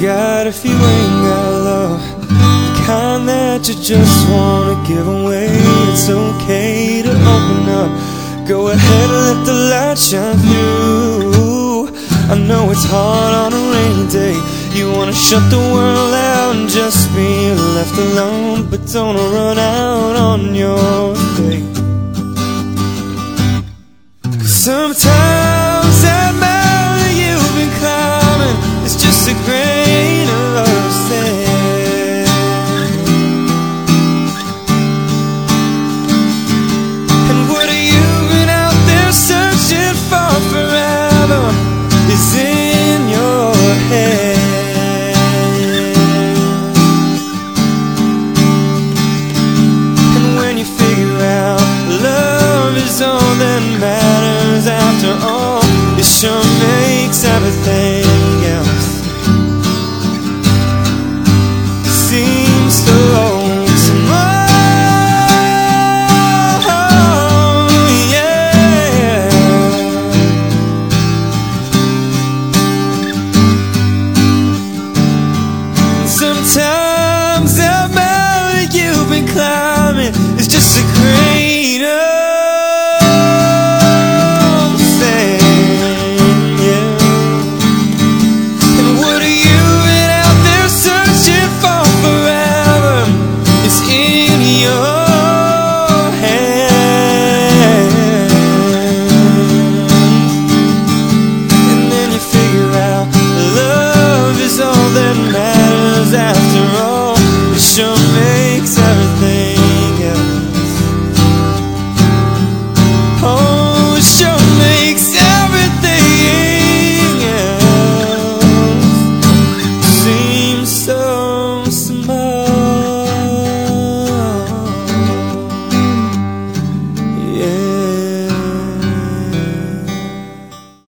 got if you ain't got love? The kind that you just wanna give away. It's okay to open up. Go ahead and let the light shine through. I know it's hard on a rainy day. You wanna shut the world out and just be left alone, but don't run out on your faith. Sometimes matters after all, it sure makes everything else seem so lonesome. Oh, yeah. Sometimes that mountain you've been climbing